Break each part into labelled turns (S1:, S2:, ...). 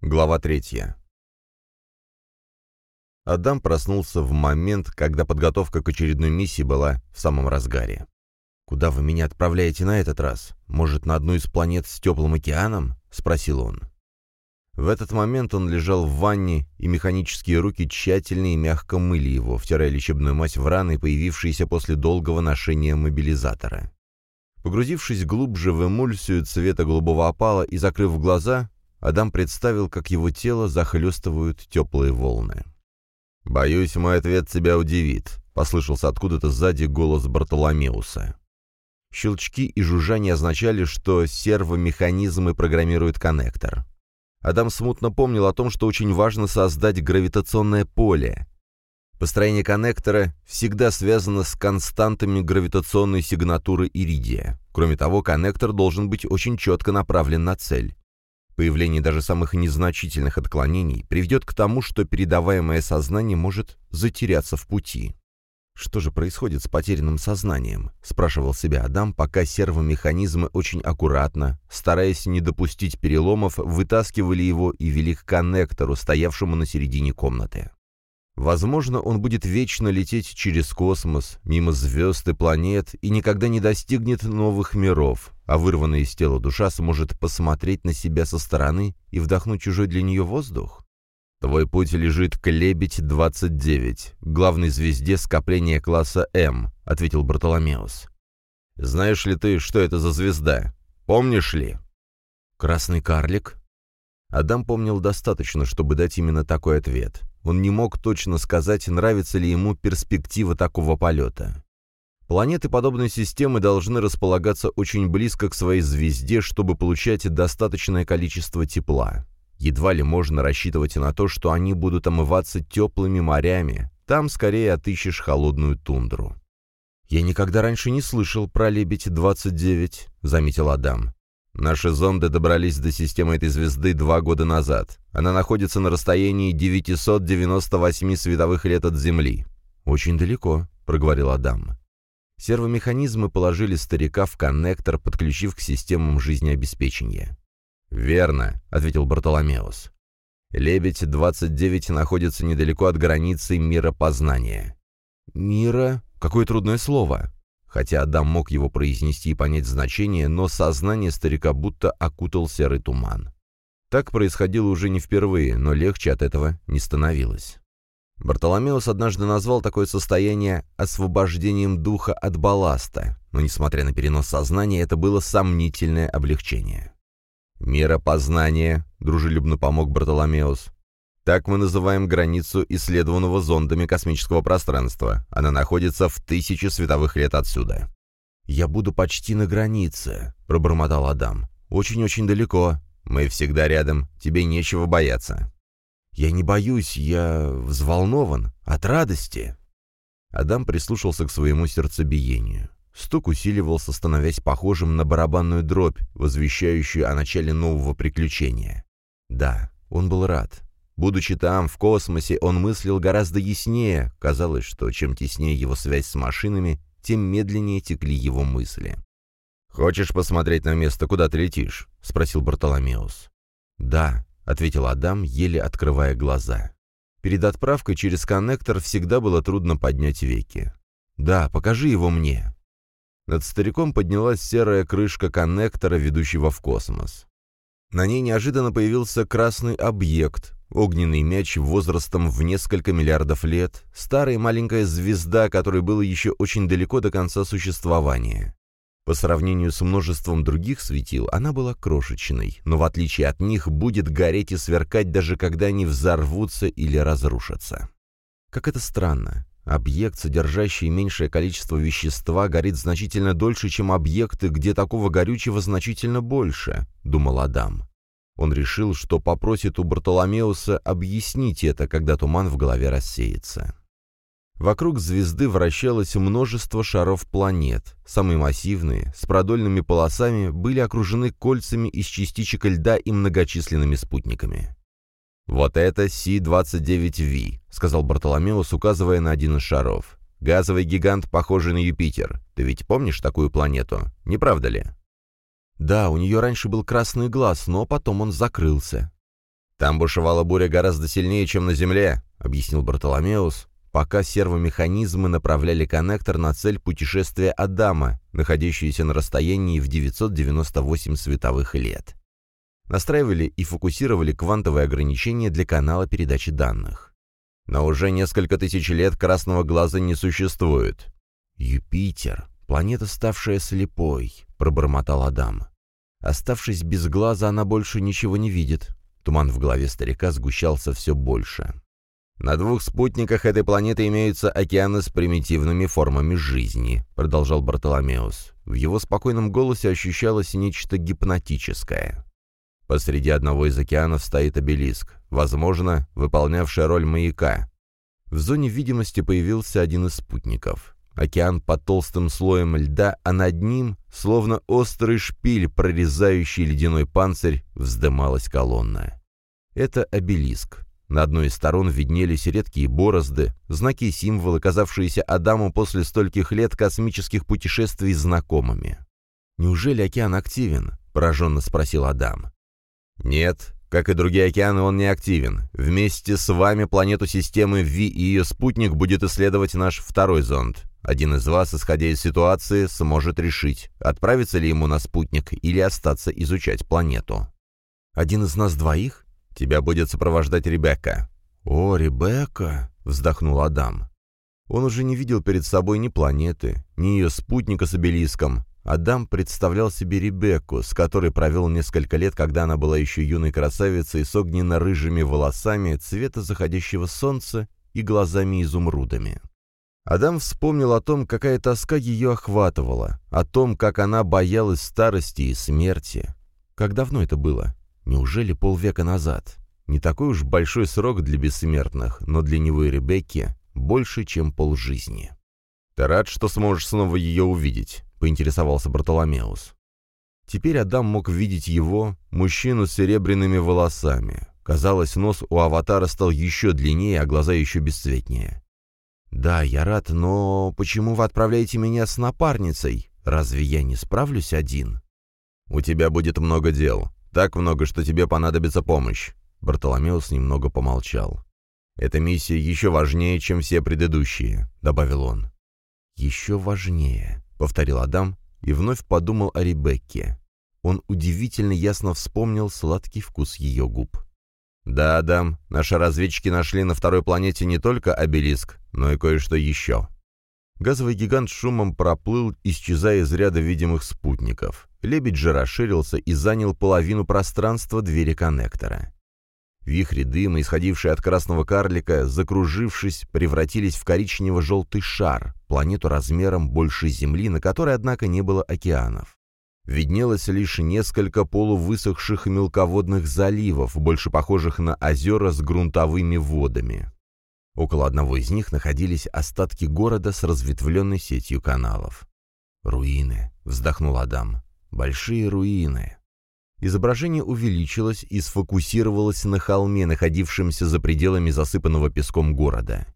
S1: Глава третья. Адам проснулся в момент, когда подготовка к очередной миссии была в самом разгаре. «Куда вы меня отправляете на этот раз? Может, на одну из планет с теплым океаном?» — спросил он. В этот момент он лежал в ванне, и механические руки тщательно и мягко мыли его, втирая лечебную мазь в раны, появившиеся после долгого ношения мобилизатора. Погрузившись глубже в эмульсию цвета голубого опала и закрыв глаза, Адам представил, как его тело захлестывают теплые волны. «Боюсь, мой ответ тебя удивит», — послышался откуда-то сзади голос Бартоломеуса. Щелчки и жужжание означали, что сервомеханизмы программируют коннектор. Адам смутно помнил о том, что очень важно создать гравитационное поле. Построение коннектора всегда связано с константами гравитационной сигнатуры иридия. Кроме того, коннектор должен быть очень четко направлен на цель. Появление даже самых незначительных отклонений приведет к тому, что передаваемое сознание может затеряться в пути. «Что же происходит с потерянным сознанием?» — спрашивал себя Адам, пока сервомеханизмы очень аккуратно, стараясь не допустить переломов, вытаскивали его и вели к коннектору, стоявшему на середине комнаты. Возможно, он будет вечно лететь через космос, мимо звезд и планет, и никогда не достигнет новых миров, а вырванная из тела душа сможет посмотреть на себя со стороны и вдохнуть чужой для нее воздух? Твой путь лежит к Лебедь-29, главной звезде скопления класса М, ответил Бартоломеус. Знаешь ли ты, что это за звезда? Помнишь ли? Красный карлик? Адам помнил достаточно, чтобы дать именно такой ответ. Он не мог точно сказать, нравится ли ему перспектива такого полета. Планеты подобной системы должны располагаться очень близко к своей звезде, чтобы получать достаточное количество тепла. Едва ли можно рассчитывать на то, что они будут омываться теплыми морями. Там скорее отыщешь холодную тундру. «Я никогда раньше не слышал про Лебедь-29», — заметил Адам. Наши зонды добрались до системы этой звезды два года назад. Она находится на расстоянии 998 световых лет от Земли. «Очень далеко», — проговорил Адам. Сервомеханизмы положили старика в коннектор, подключив к системам жизнеобеспечения. «Верно», — ответил Бартоломеус. «Лебедь-29 находится недалеко от границы мира познания». «Мира? Какое трудное слово!» Хотя Адам мог его произнести и понять значение, но сознание старика будто окутал серый туман. Так происходило уже не впервые, но легче от этого не становилось. Бартоломеус однажды назвал такое состояние освобождением духа от балласта, но, несмотря на перенос сознания, это было сомнительное облегчение. «Миропознание», — дружелюбно помог Бартоломеус, так мы называем границу исследованного зондами космического пространства. Она находится в тысячи световых лет отсюда. «Я буду почти на границе», — пробормотал Адам. «Очень-очень далеко. Мы всегда рядом. Тебе нечего бояться». «Я не боюсь, я взволнован. От радости». Адам прислушался к своему сердцебиению. Стук усиливался, становясь похожим на барабанную дробь, возвещающую о начале нового приключения. Да, он был рад. Будучи там, в космосе, он мыслил гораздо яснее. Казалось, что чем теснее его связь с машинами, тем медленнее текли его мысли. «Хочешь посмотреть на место, куда ты летишь?» — спросил Бартоломеус. «Да», — ответил Адам, еле открывая глаза. Перед отправкой через коннектор всегда было трудно поднять веки. «Да, покажи его мне». Над стариком поднялась серая крышка коннектора, ведущего в космос. На ней неожиданно появился красный объект, Огненный мяч возрастом в несколько миллиардов лет, старая маленькая звезда, которой было еще очень далеко до конца существования. По сравнению с множеством других светил, она была крошечной, но в отличие от них будет гореть и сверкать, даже когда они взорвутся или разрушатся. Как это странно. Объект, содержащий меньшее количество вещества, горит значительно дольше, чем объекты, где такого горючего значительно больше, думал Адам. Он решил, что попросит у Бартоломеуса объяснить это, когда туман в голове рассеется. Вокруг звезды вращалось множество шаров планет. Самые массивные, с продольными полосами, были окружены кольцами из частичек льда и многочисленными спутниками. «Вот это Си-29V», — сказал Бартоломеус, указывая на один из шаров. «Газовый гигант, похожий на Юпитер. Ты ведь помнишь такую планету? Не правда ли?» Да, у нее раньше был красный глаз, но потом он закрылся. «Там бушевала буря гораздо сильнее, чем на Земле», — объяснил Бартоломеус, пока сервомеханизмы направляли коннектор на цель путешествия Адама, находящуюся на расстоянии в 998 световых лет. Настраивали и фокусировали квантовые ограничения для канала передачи данных. Но уже несколько тысяч лет красного глаза не существует. «Юпитер, планета, ставшая слепой», — пробормотал Адам. Оставшись без глаза, она больше ничего не видит. Туман в голове старика сгущался все больше. «На двух спутниках этой планеты имеются океаны с примитивными формами жизни», — продолжал Бартоломеус. В его спокойном голосе ощущалось нечто гипнотическое. Посреди одного из океанов стоит обелиск, возможно, выполнявший роль маяка. В зоне видимости появился один из спутников. Океан под толстым слоем льда, а над ним, словно острый шпиль, прорезающий ледяной панцирь, вздымалась колонна. Это обелиск. На одной из сторон виднелись редкие борозды, знаки и символы, казавшиеся Адаму после стольких лет космических путешествий знакомыми. «Неужели океан активен?» — пораженно спросил Адам. «Нет, как и другие океаны, он не активен. Вместе с вами планету системы Ви и ее спутник будет исследовать наш второй зонд. Один из вас, исходя из ситуации, сможет решить, отправиться ли ему на спутник или остаться изучать планету. Один из нас двоих? Тебя будет сопровождать Ребекка». «О, Ребекка!» — вздохнул Адам. Он уже не видел перед собой ни планеты, ни ее спутника с обелиском. Адам представлял себе Ребекку, с которой провел несколько лет, когда она была еще юной красавицей с огненно-рыжими волосами цвета заходящего солнца и глазами-изумрудами. Адам вспомнил о том, какая тоска ее охватывала, о том, как она боялась старости и смерти. Как давно это было? Неужели полвека назад? Не такой уж большой срок для бессмертных, но для него и Ребекки больше, чем полжизни. «Ты рад, что сможешь снова ее увидеть?» — поинтересовался Бартоломеус. Теперь Адам мог видеть его, мужчину с серебряными волосами. Казалось, нос у аватара стал еще длиннее, а глаза еще бесцветнее. «Да, я рад, но почему вы отправляете меня с напарницей? Разве я не справлюсь один?» «У тебя будет много дел. Так много, что тебе понадобится помощь». Бартоломеус немного помолчал. «Эта миссия еще важнее, чем все предыдущие», — добавил он. «Еще важнее», — повторил Адам и вновь подумал о Ребекке. Он удивительно ясно вспомнил сладкий вкус ее губ. «Да, Адам, наши разведчики нашли на второй планете не только обелиск, но и кое-что еще». Газовый гигант шумом проплыл, исчезая из ряда видимых спутников. Лебедь же расширился и занял половину пространства двери коннектора. Вихри дыма, исходившие от красного карлика, закружившись, превратились в коричнево-желтый шар, планету размером больше Земли, на которой, однако, не было океанов виднелось лишь несколько полувысохших мелководных заливов, больше похожих на озера с грунтовыми водами. Около одного из них находились остатки города с разветвленной сетью каналов. «Руины», — вздохнул Адам. «Большие руины». Изображение увеличилось и сфокусировалось на холме, находившемся за пределами засыпанного песком города.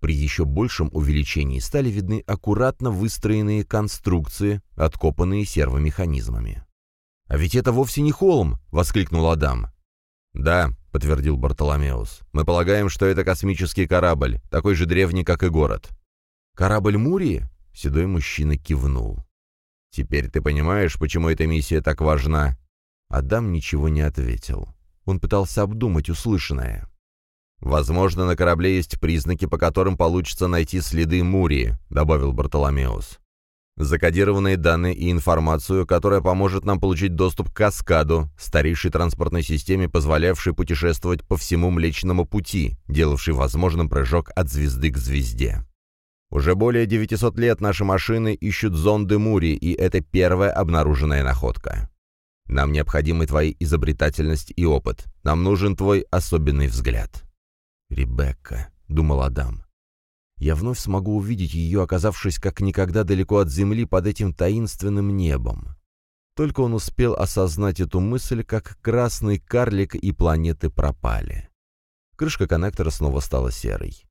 S1: При еще большем увеличении стали видны аккуратно выстроенные конструкции, откопанные сервомеханизмами. «А ведь это вовсе не холм!» — воскликнул Адам. «Да», — подтвердил Бартоломеус. «Мы полагаем, что это космический корабль, такой же древний, как и город». «Корабль Мурии?» — седой мужчина кивнул. «Теперь ты понимаешь, почему эта миссия так важна?» Адам ничего не ответил. Он пытался обдумать услышанное. «Возможно, на корабле есть признаки, по которым получится найти следы Мурии», — добавил Бартоломеус. «Закодированные данные и информацию, которая поможет нам получить доступ к Каскаду, старейшей транспортной системе, позволявшей путешествовать по всему Млечному пути, делавшей возможным прыжок от звезды к звезде. Уже более 900 лет наши машины ищут зонды Мурии, и это первая обнаруженная находка. Нам необходимы твои изобретательность и опыт. Нам нужен твой особенный взгляд». «Ребекка», — думал Адам. «Я вновь смогу увидеть ее, оказавшись как никогда далеко от земли под этим таинственным небом». Только он успел осознать эту мысль, как красный карлик и планеты пропали. Крышка коннектора снова стала серой.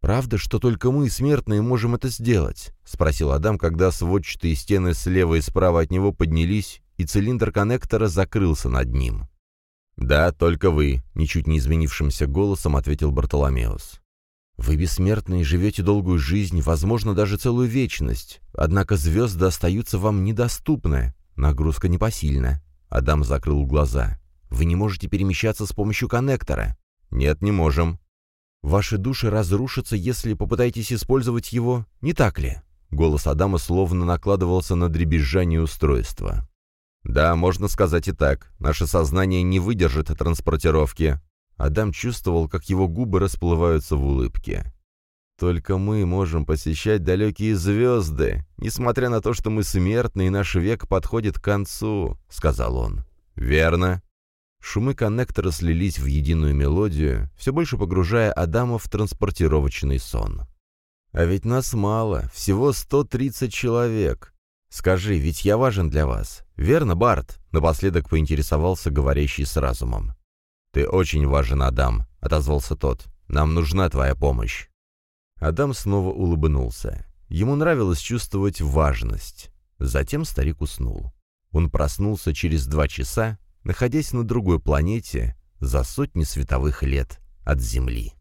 S1: «Правда, что только мы, смертные, можем это сделать?» — спросил Адам, когда сводчатые стены слева и справа от него поднялись, и цилиндр коннектора закрылся над ним. «Да, только вы», — ничуть не изменившимся голосом ответил Бартоломеус. «Вы бессмертные, живете долгую жизнь, возможно, даже целую вечность. Однако звезды остаются вам недоступны. Нагрузка непосильна». Адам закрыл глаза. «Вы не можете перемещаться с помощью коннектора». «Нет, не можем». «Ваши души разрушатся, если попытаетесь использовать его, не так ли?» Голос Адама словно накладывался на дребезжание устройства. «Да, можно сказать и так. Наше сознание не выдержит транспортировки». Адам чувствовал, как его губы расплываются в улыбке. «Только мы можем посещать далекие звезды, несмотря на то, что мы смертны и наш век подходит к концу», — сказал он. «Верно». Шумы коннектора слились в единую мелодию, все больше погружая Адама в транспортировочный сон. «А ведь нас мало, всего 130 человек. Скажи, ведь я важен для вас. Верно, Барт?» — напоследок поинтересовался говорящий с разумом. «Ты очень важен, Адам», — отозвался тот. «Нам нужна твоя помощь». Адам снова улыбнулся. Ему нравилось чувствовать важность. Затем старик уснул. Он проснулся через два часа, находясь на другой планете за сотни световых лет от Земли.